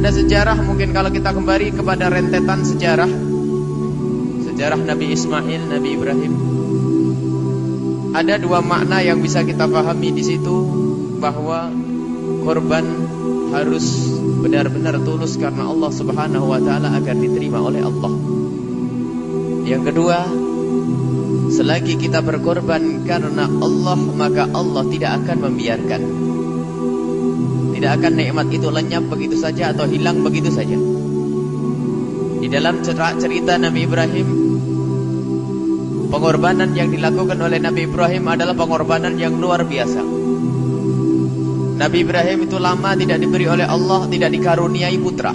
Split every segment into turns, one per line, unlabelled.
Ada sejarah mungkin kalau kita kembali kepada rentetan sejarah. Sejarah Nabi Ismail, Nabi Ibrahim. Ada dua makna yang bisa kita pahami di situ Bahwa korban harus benar-benar tulus karena Allah subhanahu wa ta'ala agar diterima oleh Allah. Yang kedua Selagi kita berkorban karena Allah Maka Allah tidak akan membiarkan tidak akan nikmat itu lenyap begitu saja atau hilang begitu saja. Di dalam cerita Nabi Ibrahim, pengorbanan yang dilakukan oleh Nabi Ibrahim adalah pengorbanan yang luar biasa. Nabi Ibrahim itu lama tidak diberi oleh Allah, tidak dikaruniai putra.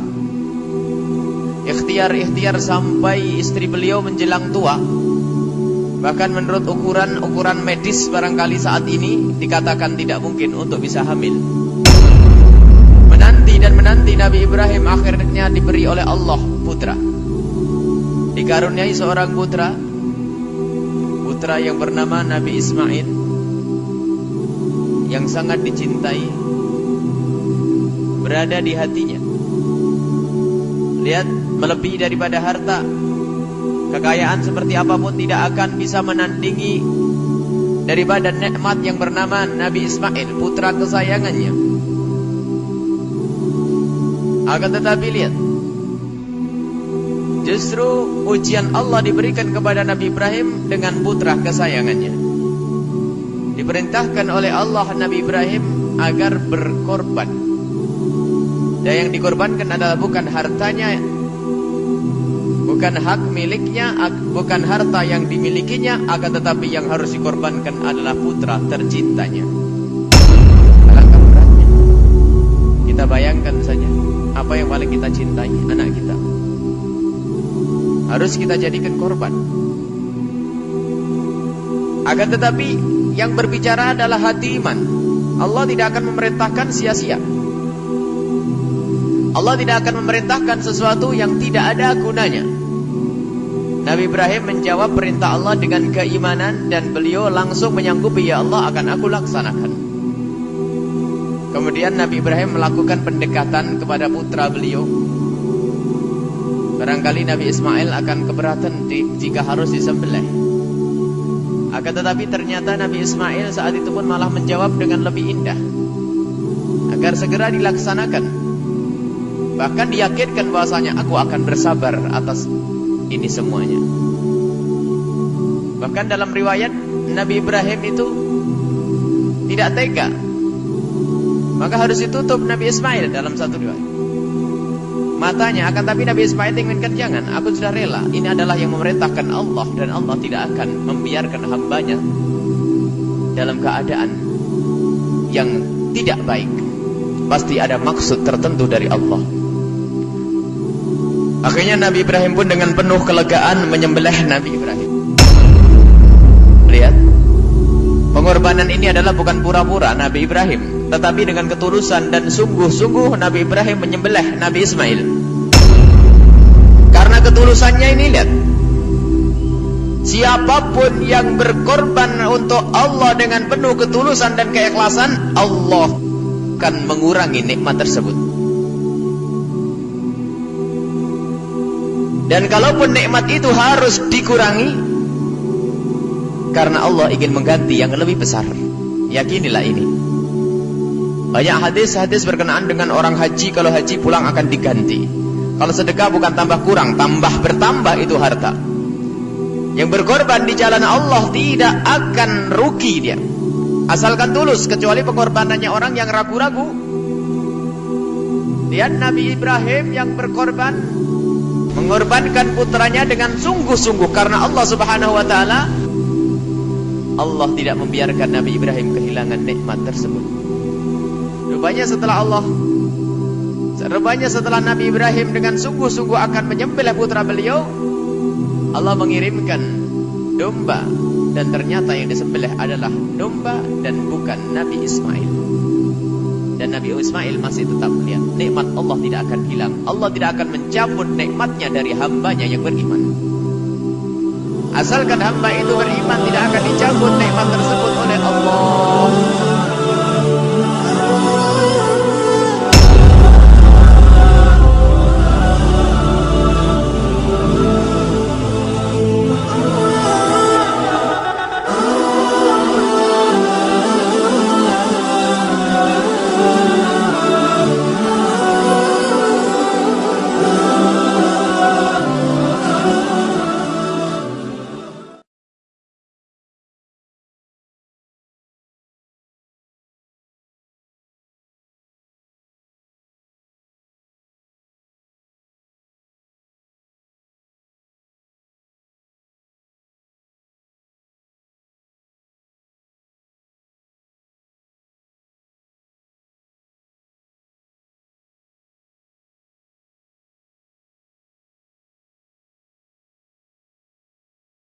Ikhtiar-ikhtiar sampai istri beliau menjelang tua. Bahkan menurut ukuran-ukuran medis barangkali saat ini dikatakan tidak mungkin untuk bisa hamil dan menanti Nabi Ibrahim akhirnya diberi oleh Allah putra. Dikaruniai seorang putra, putra yang bernama Nabi Ismail yang sangat dicintai berada di hatinya. Lihat, melebihi daripada harta, kekayaan seperti apa pun tidak akan bisa menandingi daripada nikmat yang bernama Nabi Ismail, putra kesayangannya. Akan tetapi lihat. Justru ujian Allah diberikan kepada Nabi Ibrahim dengan putra kesayangannya. Diperintahkan oleh Allah Nabi Ibrahim agar berkorban. Dan yang dikorbankan adalah bukan hartanya Bukan hak miliknya Bukan harta yang dimilikinya Akan tetapi yang harus dikorbankan adalah putra tercintanya. Kita bayangkan saja apa yang paling kita cintai? Anak kita. Harus kita jadikan korban. Akan tetapi yang berbicara adalah hati iman. Allah tidak akan memerintahkan sia-sia. Allah tidak akan memerintahkan sesuatu yang tidak ada gunanya. Nabi Ibrahim menjawab perintah Allah dengan keimanan dan beliau langsung menyanggupi ya Allah akan aku laksanakan Kemudian Nabi Ibrahim melakukan pendekatan kepada putra beliau. Barangkali Nabi Ismail akan keberatan jika harus disembelih. Akan tetapi ternyata Nabi Ismail saat itu pun malah menjawab dengan lebih indah. Agar segera dilaksanakan. Bahkan diyakinkan bahwasanya aku akan bersabar atas ini semuanya. Bahkan dalam riwayat Nabi Ibrahim itu tidak tega maka harus ditutup Nabi Ismail dalam satu riwayat. Matanya akan tapi Nabi Ismail inginkan jangan, aku sudah rela. Ini adalah yang memerintahkan Allah dan Allah tidak akan membiarkan hambanya dalam keadaan yang tidak baik. Pasti ada maksud tertentu dari Allah. Akhirnya Nabi Ibrahim pun dengan penuh kelegaan menyembelih Nabi Ibrahim. Lihat. Pengorbanan ini adalah bukan pura-pura Nabi Ibrahim tetapi dengan ketulusan dan sungguh-sungguh Nabi Ibrahim menyembelih Nabi Ismail. Karena ketulusannya ini lihat. Siapa pun yang berkorban untuk Allah dengan penuh ketulusan dan keikhlasan, Allah akan mengurangi nikmat tersebut. Dan kalaupun nikmat itu harus dikurangi karena Allah ingin mengganti yang lebih besar. Yakinilah ini. Banyak hadis-hadis berkenaan dengan orang haji kalau haji pulang akan diganti. Kalau sedekah bukan tambah kurang, tambah bertambah itu harta. Yang berkorban di jalan Allah tidak akan rugi dia. Asalkan tulus kecuali pengorbanannya orang yang ragu-ragu. Lihat Nabi Ibrahim yang berkorban mengorbankan putranya dengan sungguh-sungguh karena Allah Subhanahu wa taala Allah tidak membiarkan Nabi Ibrahim kehilangan nikmat tersebut. Rupanya setelah Allah Rupanya setelah Nabi Ibrahim dengan sungguh-sungguh akan menyembelih putra beliau Allah mengirimkan domba Dan ternyata yang disembelih adalah domba dan bukan Nabi Ismail. Dan Nabi Ismail masih tetap melihat Nikmat Allah tidak akan hilang. Allah tidak akan mencabut nikmatnya dari hambanya yang beriman Asalkan hamba itu beriman tidak akan dicabut nikmat tersebut oleh Allah